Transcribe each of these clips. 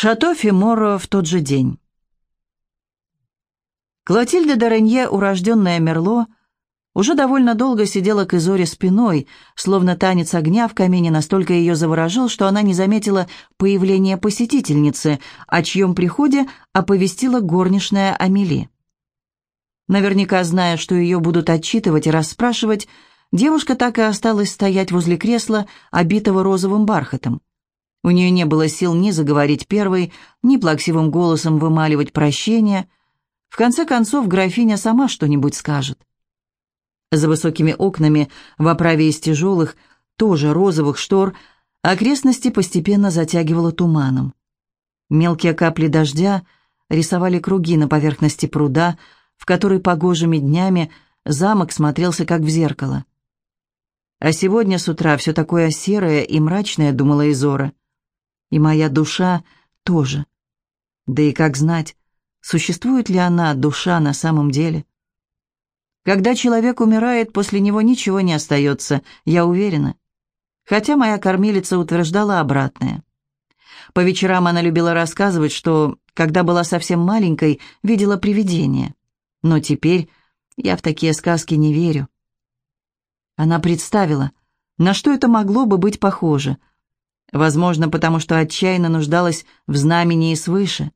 Шато Фиморо в тот же день. Клотильда Доренье, урожденная Мерло, уже довольно долго сидела к Изоре спиной, словно танец огня в камине настолько ее заворожил, что она не заметила появления посетительницы, о чьем приходе оповестила горничная Амели. Наверняка зная, что ее будут отчитывать и расспрашивать, девушка так и осталась стоять возле кресла, обитого розовым бархатом. У нее не было сил ни заговорить первой, ни плаксивым голосом вымаливать прощение. В конце концов, графиня сама что-нибудь скажет. За высокими окнами, в оправе из тяжелых, тоже розовых штор, окрестности постепенно затягивало туманом. Мелкие капли дождя рисовали круги на поверхности пруда, в который погожими днями замок смотрелся как в зеркало. А сегодня с утра все такое серое и мрачное, думала Изора. И моя душа тоже. Да и как знать, существует ли она, душа, на самом деле? Когда человек умирает, после него ничего не остается, я уверена. Хотя моя кормилица утверждала обратное. По вечерам она любила рассказывать, что, когда была совсем маленькой, видела привидение. Но теперь я в такие сказки не верю. Она представила, на что это могло бы быть похоже – Возможно, потому что отчаянно нуждалась в знамении свыше.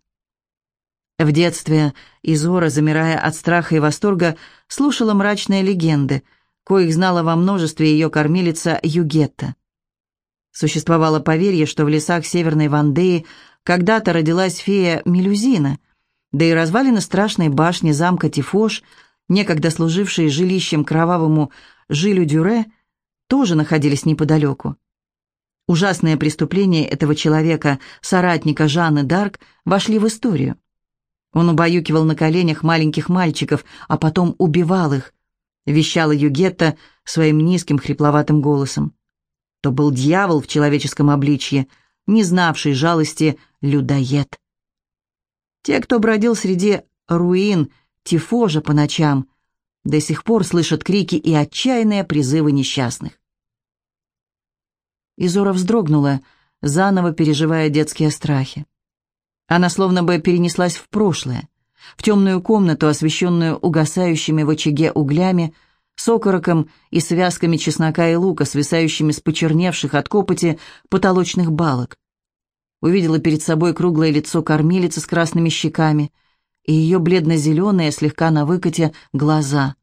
В детстве Изора, замирая от страха и восторга, слушала мрачные легенды, коих знала во множестве ее кормилица Югетта. Существовало поверье, что в лесах Северной Вандеи когда-то родилась фея Мелюзина, да и развалины страшной башни замка Тифош, некогда служившие жилищем кровавому Жилю Дюре, тоже находились неподалеку. Ужасные преступления этого человека, соратника Жанны Дарк, вошли в историю. Он убаюкивал на коленях маленьких мальчиков, а потом убивал их, вещала Югетта своим низким хрипловатым голосом. То был дьявол в человеческом обличье, не знавший жалости людоед. Те, кто бродил среди руин Тифожа по ночам, до сих пор слышат крики и отчаянные призывы несчастных. Изора вздрогнула, заново переживая детские страхи. Она словно бы перенеслась в прошлое, в темную комнату, освещенную угасающими в очаге углями, с окороком и связками чеснока и лука, свисающими с почерневших от копоти потолочных балок. Увидела перед собой круглое лицо кормилицы с красными щеками и ее бледно-зеленые, слегка на выкате, глаза.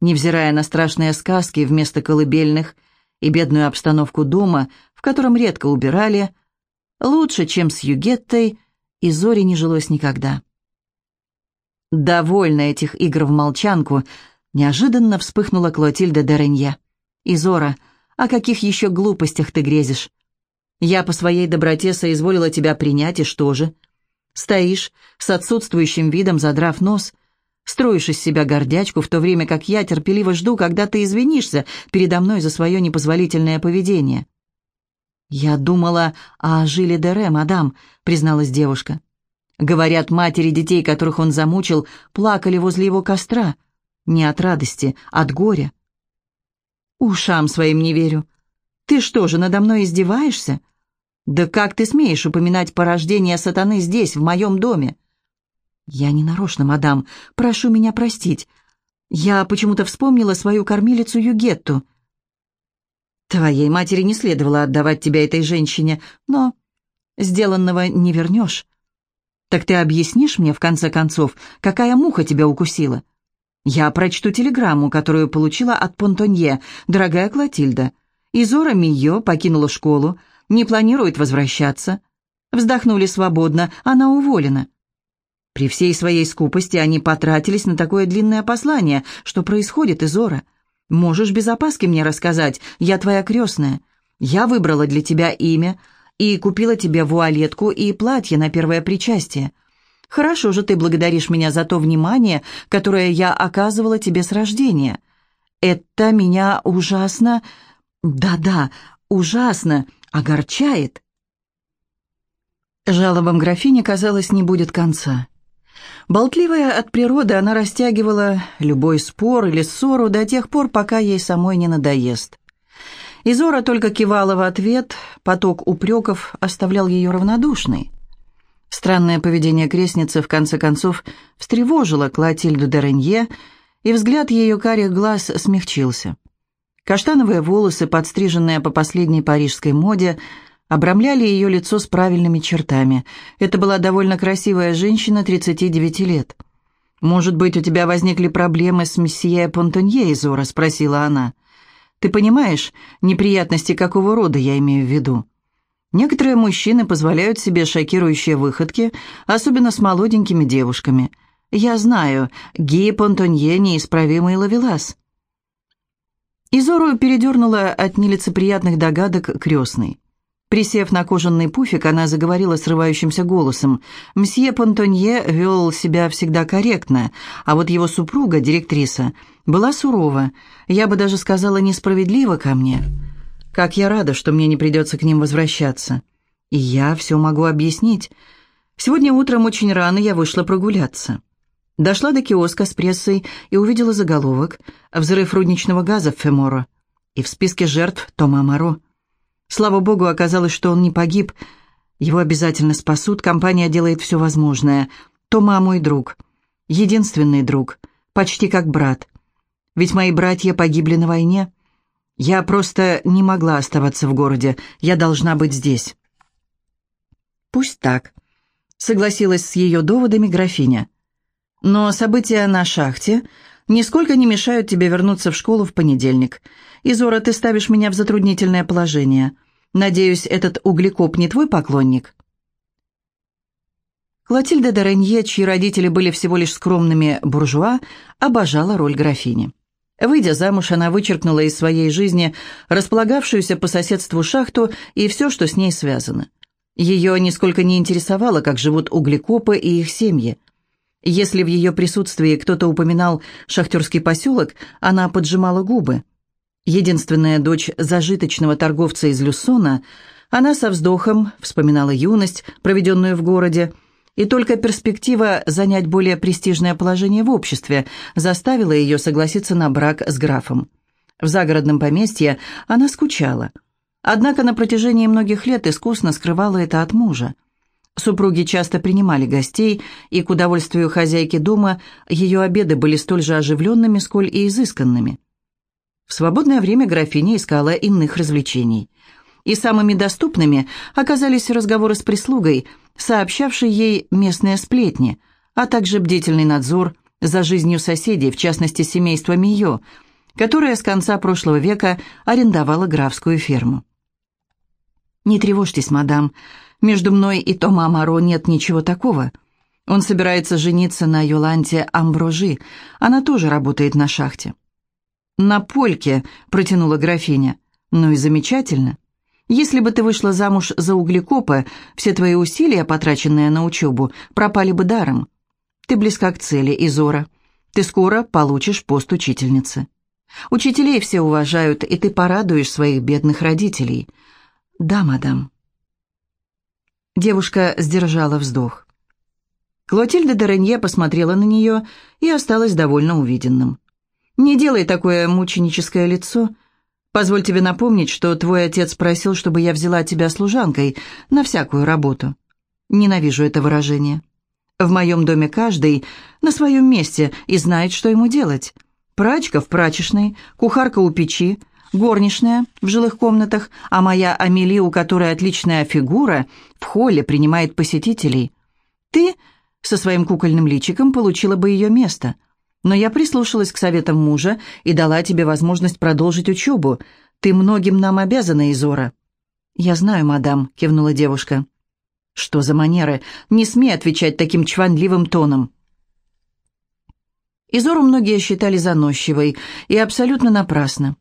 Невзирая на страшные сказки вместо колыбельных – и бедную обстановку дома, в котором редко убирали, лучше, чем с Югеттой, и Зори не жилось никогда. Довольно этих игр в молчанку, неожиданно вспыхнула Клотильда Деренье. «Изора, о каких еще глупостях ты грезишь? Я по своей доброте соизволила тебя принять, и что же? Стоишь, с отсутствующим видом задрав нос, Строишь из себя гордячку, в то время как я терпеливо жду, когда ты извинишься передо мной за свое непозволительное поведение». «Я думала о Жиле Дере, мадам», — призналась девушка. «Говорят, матери детей, которых он замучил, плакали возле его костра. Не от радости, от горя». «Ушам своим не верю. Ты что же, надо мной издеваешься? Да как ты смеешь упоминать порождение сатаны здесь, в моем доме?» «Я не нарочно, мадам. Прошу меня простить. Я почему-то вспомнила свою кормилицу Югетту». «Твоей матери не следовало отдавать тебя этой женщине, но сделанного не вернешь. Так ты объяснишь мне, в конце концов, какая муха тебя укусила? Я прочту телеграмму, которую получила от Понтонье, дорогая Клотильда. Изора Мийо покинула школу, не планирует возвращаться. Вздохнули свободно, она уволена. При всей своей скупости они потратились на такое длинное послание. Что происходит, Изора? Можешь без опаски мне рассказать. Я твоя крестная. Я выбрала для тебя имя и купила тебе вуалетку и платье на первое причастие. Хорошо же ты благодаришь меня за то внимание, которое я оказывала тебе с рождения. Это меня ужасно... Да-да, ужасно огорчает. Жалобам графини, казалось, не будет конца. Болтливая от природы, она растягивала любой спор или ссору до тех пор, пока ей самой не надоест. Изора только кивала в ответ, поток упреков оставлял ее равнодушной. Странное поведение крестницы в конце концов встревожило Клотильду де Ренье, и взгляд ее карих глаз смягчился. Каштановые волосы, подстриженные по последней парижской моде, обрамляли ее лицо с правильными чертами. Это была довольно красивая женщина 39 лет. «Может быть, у тебя возникли проблемы с месье Понтонье, Изора?» — спросила она. «Ты понимаешь, неприятности какого рода я имею в виду?» Некоторые мужчины позволяют себе шокирующие выходки, особенно с молоденькими девушками. Я знаю, Ги Понтонье неисправимый ловелас. Изору передернула от нелицеприятных догадок крестной. Присев на кожаный пуфик, она заговорила срывающимся голосом. «Мсье Понтонье вел себя всегда корректно, а вот его супруга, директриса, была сурова, я бы даже сказала, несправедлива ко мне. Как я рада, что мне не придется к ним возвращаться. И я все могу объяснить. Сегодня утром очень рано я вышла прогуляться». Дошла до киоска с прессой и увидела заголовок «Взрыв рудничного газа в Феморо» и в списке жертв Тома Амаро. Слава богу, оказалось, что он не погиб. Его обязательно спасут, компания делает все возможное. Тома мой друг. Единственный друг. Почти как брат. Ведь мои братья погибли на войне. Я просто не могла оставаться в городе. Я должна быть здесь. Пусть так. Согласилась с ее доводами графиня. Но события на шахте нисколько не мешают тебе вернуться в школу в понедельник. Изора, ты ставишь меня в затруднительное положение. Надеюсь, этот углекоп не твой поклонник?» Клотильда де чьи родители были всего лишь скромными буржуа, обожала роль графини. Выйдя замуж, она вычеркнула из своей жизни располагавшуюся по соседству шахту и все, что с ней связано. Ее нисколько не интересовало, как живут углекопы и их семьи. Если в ее присутствии кто-то упоминал шахтерский поселок, она поджимала губы. Единственная дочь зажиточного торговца из Люсона, она со вздохом вспоминала юность, проведенную в городе, и только перспектива занять более престижное положение в обществе заставила ее согласиться на брак с графом. В загородном поместье она скучала. Однако на протяжении многих лет искусно скрывала это от мужа. Супруги часто принимали гостей, и, к удовольствию хозяйки дома, ее обеды были столь же оживленными, сколь и изысканными. В свободное время графиня искала иных развлечений. И самыми доступными оказались разговоры с прислугой, сообщавшей ей местные сплетни, а также бдительный надзор за жизнью соседей, в частности семейства Мио, которое с конца прошлого века арендовало графскую ферму. «Не тревожьтесь, мадам», между мной и Тома Амаро нет ничего такого. Он собирается жениться на Йоланте Амброжи. Она тоже работает на шахте». «На польке», — протянула графиня. «Ну и замечательно. Если бы ты вышла замуж за углекопа, все твои усилия, потраченные на учебу, пропали бы даром. Ты близка к цели, Изора. Ты скоро получишь пост учительницы. Учителей все уважают, и ты порадуешь своих бедных родителей». «Да, мадам». Девушка сдержала вздох. Клотильда Доренье посмотрела на нее и осталась довольно увиденным. «Не делай такое мученическое лицо. Позволь тебе напомнить, что твой отец просил, чтобы я взяла тебя служанкой на всякую работу. Ненавижу это выражение. В моем доме каждый на своем месте и знает, что ему делать. Прачка в прачечной, кухарка у печи, горничная в жилых комнатах, а моя Амели, у которой отличная фигура, в холле принимает посетителей. Ты со своим кукольным личиком получила бы ее место. Но я прислушалась к советам мужа и дала тебе возможность продолжить учебу. Ты многим нам обязана, Изора». «Я знаю, мадам», — кивнула девушка. «Что за манеры? Не смей отвечать таким чванливым тоном». Изору многие считали заносчивой, и абсолютно напрасно.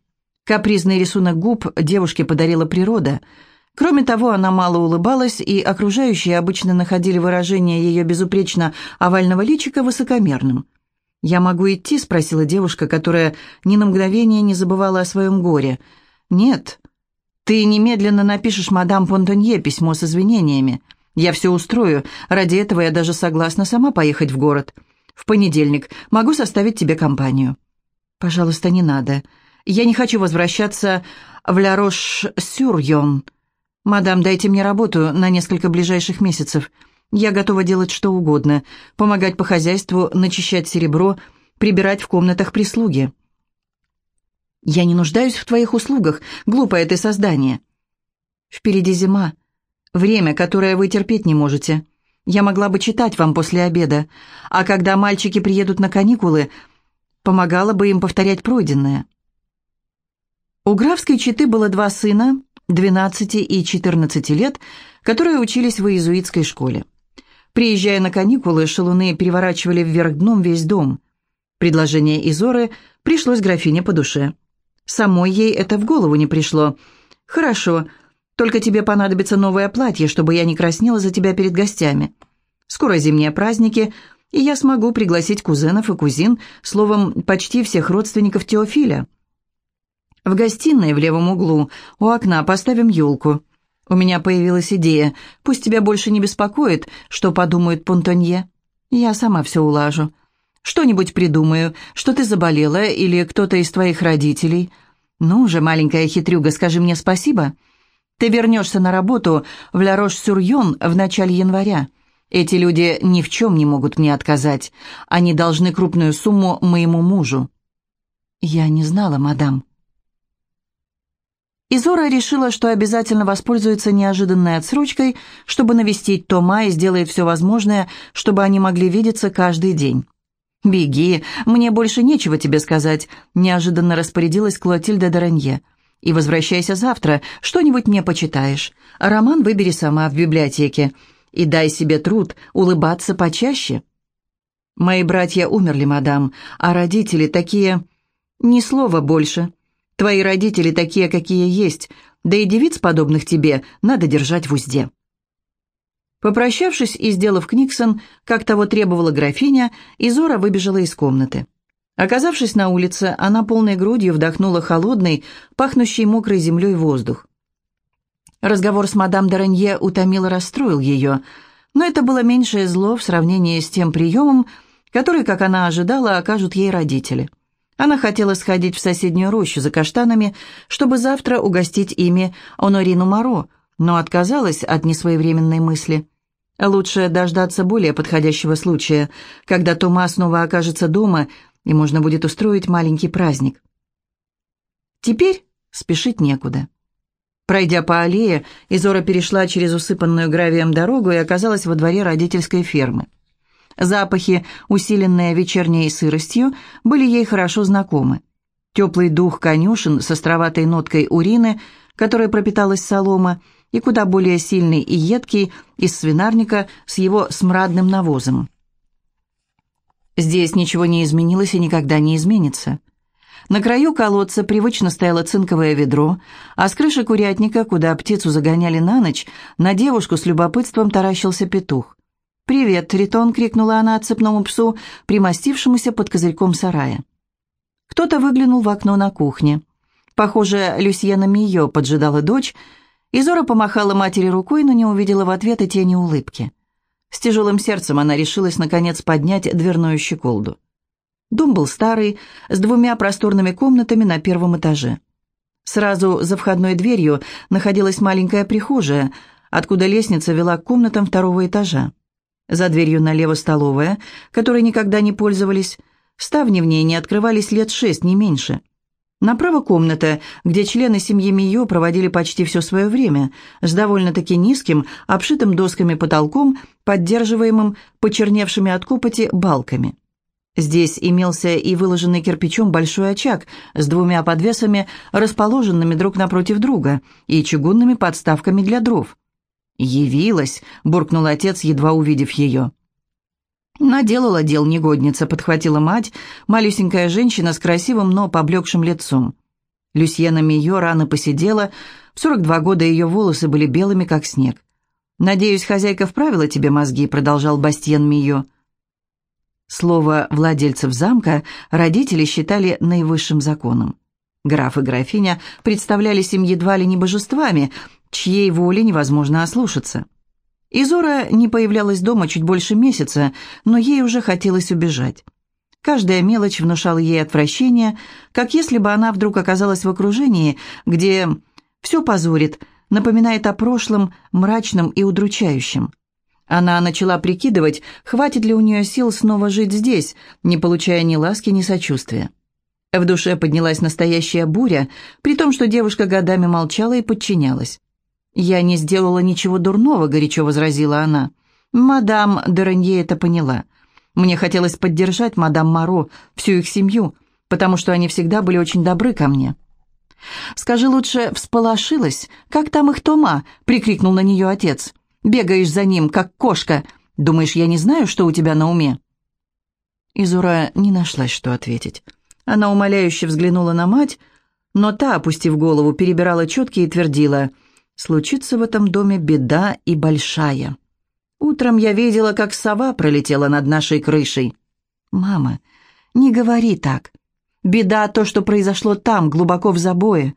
Капризный рисунок губ девушке подарила природа. Кроме того, она мало улыбалась, и окружающие обычно находили выражение ее безупречно овального личика высокомерным. «Я могу идти?» — спросила девушка, которая ни на мгновение не забывала о своем горе. «Нет. Ты немедленно напишешь мадам Понтонье письмо с извинениями. Я все устрою. Ради этого я даже согласна сама поехать в город. В понедельник могу составить тебе компанию». «Пожалуйста, не надо. Я не хочу возвращаться в Ля-Рош-Сюрьон. Мадам, дайте мне работу на несколько ближайших месяцев. Я готова делать что угодно. Помогать по хозяйству, начищать серебро, прибирать в комнатах прислуги. Я не нуждаюсь в твоих услугах, глупое ты создание. Впереди зима. Время, которое вы терпеть не можете. Я могла бы читать вам после обеда, а когда мальчики приедут на каникулы, помогала бы им повторять пройденное. У графской четы было два сына, 12 и 14 лет, которые учились в иезуитской школе. Приезжая на каникулы, шалуны переворачивали вверх дном весь дом. Предложение Изоры пришлось графине по душе. Самой ей это в голову не пришло. «Хорошо, только тебе понадобится новое платье, чтобы я не краснела за тебя перед гостями. Скоро зимние праздники, и я смогу пригласить кузенов и кузин, словом, почти всех родственников Теофиля. В гостиной в левом углу у окна поставим елку. У меня появилась идея. Пусть тебя больше не беспокоит, что подумают Понтонье. Я сама все улажу. Что-нибудь придумаю, что ты заболела или кто-то из твоих родителей. Ну же, маленькая хитрюга, скажи мне спасибо». Ты вернешься на работу в Ля-Рош-Сюрьон в начале января. Эти люди ни в чем не могут мне отказать. Они должны крупную сумму моему мужу». «Я не знала, мадам». Изора решила, что обязательно воспользуется неожиданной отсрочкой, чтобы навестить Тома и сделает все возможное, чтобы они могли видеться каждый день. «Беги, мне больше нечего тебе сказать», — неожиданно распорядилась Клотильда Доранье. И возвращайся завтра, что-нибудь мне почитаешь. роман выбери сама в библиотеке. И дай себе труд улыбаться почаще. Мои братья умерли, мадам, а родители такие... Ни слова больше. Твои родители такие, какие есть, да и девиц, подобных тебе, надо держать в узде». Попрощавшись и сделав Книксон, как того требовала графиня, Изора выбежала из комнаты. Оказавшись на улице, она полной грудью вдохнула холодный, пахнущий мокрой землей воздух. Разговор с мадам Доранье утомил и расстроил ее, но это было меньшее зло в сравнении с тем приемом, который, как она ожидала, окажут ей родители. Она хотела сходить в соседнюю рощу за каштанами, чтобы завтра угостить ими Онорину Моро, но отказалась от несвоевременной мысли. Лучше дождаться более подходящего случая, когда Тома снова окажется дома и можно будет устроить маленький праздник. Теперь спешить некуда. Пройдя по аллее, Изора перешла через усыпанную гравием дорогу и оказалась во дворе родительской фермы. Запахи, усиленные вечерней сыростью, были ей хорошо знакомы. Теплый дух конюшен с островатой ноткой урины, которой пропиталась солома, и куда более сильный и едкий из свинарника с его смрадным навозом. Здесь ничего не изменилось и никогда не изменится. На краю колодца привычно стояло цинковое ведро, а с крыши курятника, куда птицу загоняли на ночь, на девушку с любопытством таращился петух. «Привет, Тритон!» — крикнула она цепному псу, примостившемуся под козырьком сарая. Кто-то выглянул в окно на кухне. Похоже, Люсьена Мио поджидала дочь, и Зора помахала матери рукой, но не увидела в ответ и тени улыбки. С тяжелым сердцем она решилась, наконец, поднять дверную щеколду. Дом был старый, с двумя просторными комнатами на первом этаже. Сразу за входной дверью находилась маленькая прихожая, откуда лестница вела к комнатам второго этажа. За дверью налево столовая, которой никогда не пользовались. Ставни в ней не открывались лет шесть, не меньше. Направо комната, где члены семьи Мио проводили почти все свое время, с довольно-таки низким, обшитым досками потолком, поддерживаемым почерневшими от копоти балками. Здесь имелся и выложенный кирпичом большой очаг с двумя подвесами, расположенными друг напротив друга, и чугунными подставками для дров. «Явилась», — буркнул отец, едва увидев ее. «Наделала дел негодница», — подхватила мать, малюсенькая женщина с красивым, но поблекшим лицом. Люсьена Мио рано посидела, в 42 года ее волосы были белыми, как снег. «Надеюсь, хозяйка вправила тебе мозги», — продолжал Бастьен Мио. Слово владельцев замка родители считали наивысшим законом. Граф и графиня представлялись им едва ли не божествами, чьей воли невозможно ослушаться. Изора не появлялась дома чуть больше месяца, но ей уже хотелось убежать. Каждая мелочь внушала ей отвращение, как если бы она вдруг оказалась в окружении, где все позорит, напоминает о прошлом, мрачном и удручающем. Она начала прикидывать, хватит ли у нее сил снова жить здесь, не получая ни ласки, ни сочувствия. В душе поднялась настоящая буря, при том, что девушка годами молчала и подчинялась. «Я не сделала ничего дурного», — горячо возразила она. Мадам Доранье это поняла. Мне хотелось поддержать мадам Моро, всю их семью, потому что они всегда были очень добры ко мне. «Скажи лучше, всполошилась? Как там их Тома?» — прикрикнул на нее отец. «Бегаешь за ним, как кошка. Думаешь, я не знаю, что у тебя на уме?» Изура не нашлась, что ответить. Она умоляюще взглянула на мать, но та, опустив голову, перебирала четки и твердила, «Случится в этом доме беда и большая». Утром я видела, как сова пролетела над нашей крышей. «Мама, не говори так. Беда то, что произошло там, глубоко в забое.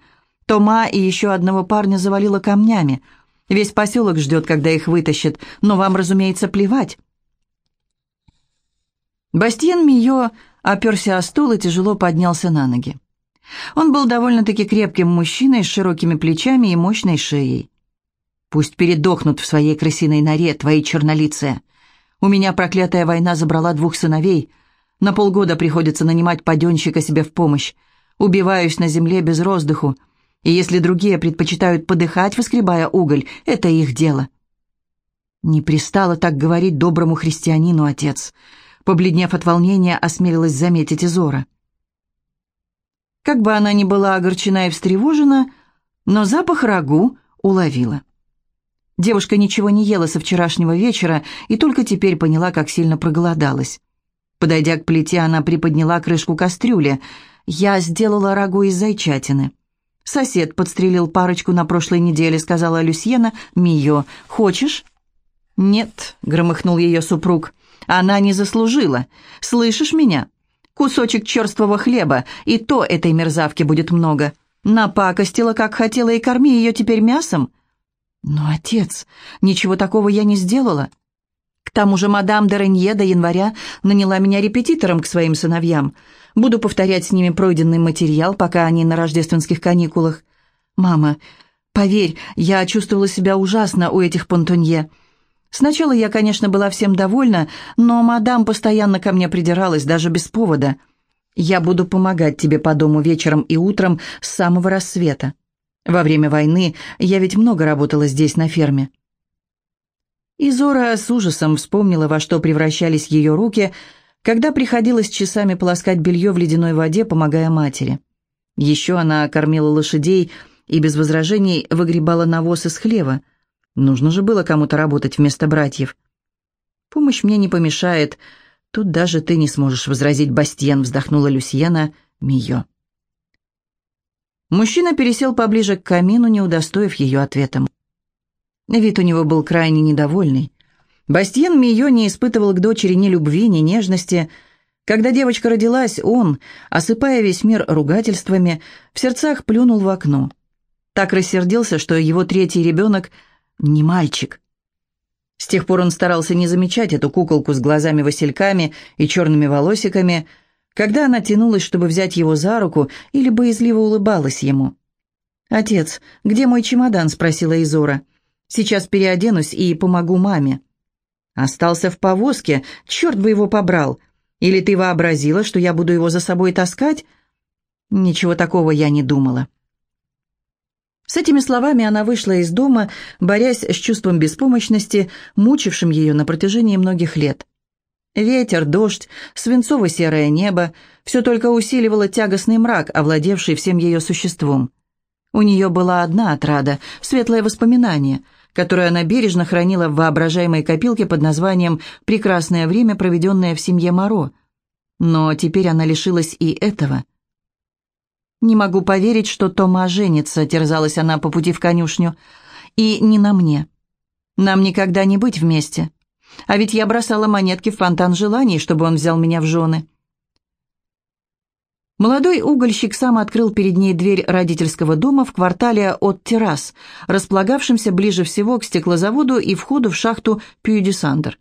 Тома и еще одного парня завалило камнями. Весь поселок ждет, когда их вытащат, но вам, разумеется, плевать». Бастиен Мио оперся о стул и тяжело поднялся на ноги. Он был довольно-таки крепким мужчиной с широкими плечами и мощной шеей. Пусть передохнут в своей крысиной норе твои чернолицые. У меня проклятая война забрала двух сыновей. На полгода приходится нанимать паденщика себе в помощь. Убиваюсь на земле без роздыху. И если другие предпочитают подыхать, воскребая уголь, это их дело. Не пристало так говорить доброму христианину, отец. Побледнев от волнения, осмелилась заметить Изора. Как бы она ни была огорчена и встревожена, но запах рагу уловила. Девушка ничего не ела со вчерашнего вечера и только теперь поняла, как сильно проголодалась. Подойдя к плите, она приподняла крышку кастрюли. «Я сделала рагу из зайчатины». «Сосед подстрелил парочку на прошлой неделе», — сказала Люсьена. «Мио, хочешь?» «Нет», — громыхнул ее супруг. «Она не заслужила. Слышишь меня? Кусочек черствого хлеба, и то этой мерзавки будет много. Напакостила, как хотела, и корми ее теперь мясом. «Но, отец, ничего такого я не сделала. К тому же мадам де Ренье до января наняла меня репетитором к своим сыновьям. Буду повторять с ними пройденный материал, пока они на рождественских каникулах. Мама, поверь, я чувствовала себя ужасно у этих понтонье. Сначала я, конечно, была всем довольна, но мадам постоянно ко мне придиралась, даже без повода. Я буду помогать тебе по дому вечером и утром с самого рассвета. Во время войны я ведь много работала здесь, на ферме. И Зора с ужасом вспомнила, во что превращались ее руки, когда приходилось часами полоскать белье в ледяной воде, помогая матери. Еще она кормила лошадей и без возражений выгребала навоз из хлева. Нужно же было кому-то работать вместо братьев. «Помощь мне не помешает. Тут даже ты не сможешь возразить, Бастиен», — вздохнула Люсьена Мио. Мужчина пересел поближе к камину, не удостоив ее ответом. Вид у него был крайне недовольный. Бастиен Мио не испытывал к дочери ни любви, ни нежности. Когда девочка родилась, он, осыпая весь мир ругательствами, в сердцах плюнул в окно. Так рассердился, что его третий ребенок не мальчик. С тех пор он старался не замечать эту куколку с глазами-васильками и черными волосиками – когда она тянулась, чтобы взять его за руку, или боязливо улыбалась ему. «Отец, где мой чемодан?» — спросила Изора. «Сейчас переоденусь и помогу маме». «Остался в повозке, черт бы его побрал. Или ты вообразила, что я буду его за собой таскать?» «Ничего такого я не думала». С этими словами она вышла из дома, борясь с чувством беспомощности, мучившим ее на протяжении многих лет. Ветер, дождь, свинцово-серое небо — все только усиливало тягостный мрак, овладевший всем ее существом. У нее была одна отрада — светлое воспоминание, которое она бережно хранила в воображаемой копилке под названием «Прекрасное время, проведенное в семье Моро». Но теперь она лишилась и этого. «Не могу поверить, что Тома женится», — терзалась она по пути в конюшню. «И не на мне. Нам никогда не быть вместе». А ведь я бросала монетки в фонтан желаний, чтобы он взял меня в жены. Молодой угольщик сам открыл перед ней дверь родительского дома в квартале от террас, располагавшемся ближе всего к стеклозаводу и входу в шахту Пью-де-Сандер.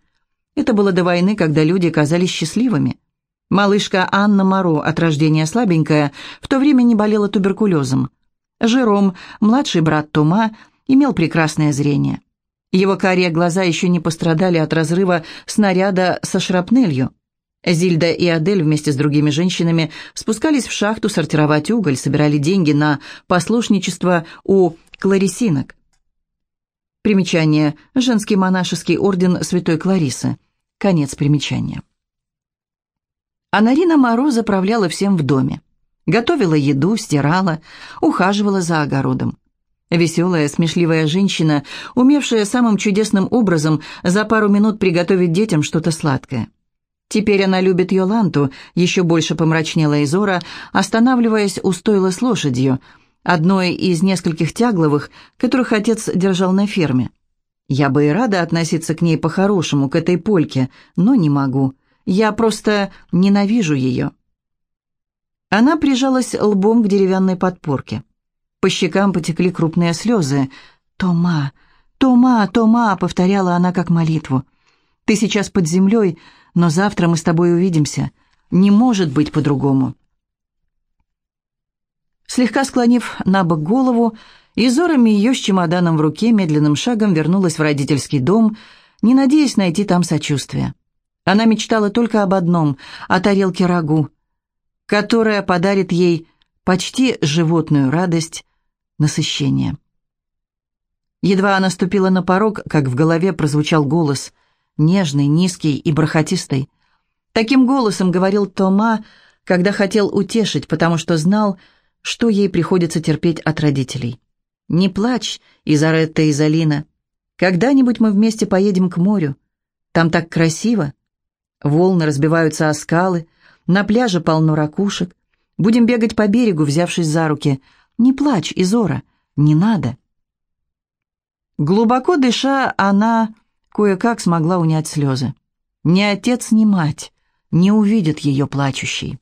Это было до войны, когда люди казались счастливыми. Малышка Анна Моро, от рождения слабенькая, в то время не болела туберкулезом. Жером, младший брат Тома, имел прекрасное зрение. Его карие глаза еще не пострадали от разрыва снаряда со шрапнелью. Зильда и Адель вместе с другими женщинами спускались в шахту сортировать уголь, собирали деньги на послушничество у кларисинок. Примечание. Женский монашеский орден Святой Кларисы. Конец примечания. А Нарина Моро заправляла всем в доме. Готовила еду, стирала, ухаживала за огородом. Веселая, смешливая женщина, умевшая самым чудесным образом за пару минут приготовить детям что-то сладкое. Теперь она любит Йоланту, еще больше помрачнела Изора, останавливаясь у стойла с лошадью, одной из нескольких тягловых, которых отец держал на ферме. Я бы и рада относиться к ней по-хорошему, к этой польке, но не могу. Я просто ненавижу ее. Она прижалась лбом к деревянной подпорке. По щекам потекли крупные слезы. «Тома, Тома, Тома!» — повторяла она как молитву. «Ты сейчас под землей, но завтра мы с тобой увидимся. Не может быть по-другому». Слегка склонив на бок голову, Изора ее с чемоданом в руке медленным шагом вернулась в родительский дом, не надеясь найти там сочувствия. Она мечтала только об одном — о тарелке рагу, которая подарит ей почти животную радость насыщения. Едва она ступила на порог, как в голове прозвучал голос — нежный, низкий и бархатистый. Таким голосом говорил Тома, когда хотел утешить, потому что знал, что ей приходится терпеть от родителей. «Не плачь, Изаретта и Залина. Когда-нибудь мы вместе поедем к морю. Там так красиво. Волны разбиваются о скалы, на пляже полно ракушек. Будем бегать по берегу, взявшись за руки. Не плачь, Изора, не надо». Глубоко дыша, она кое-как смогла унять слезы. Ни отец, ни мать не увидят ее плачущей.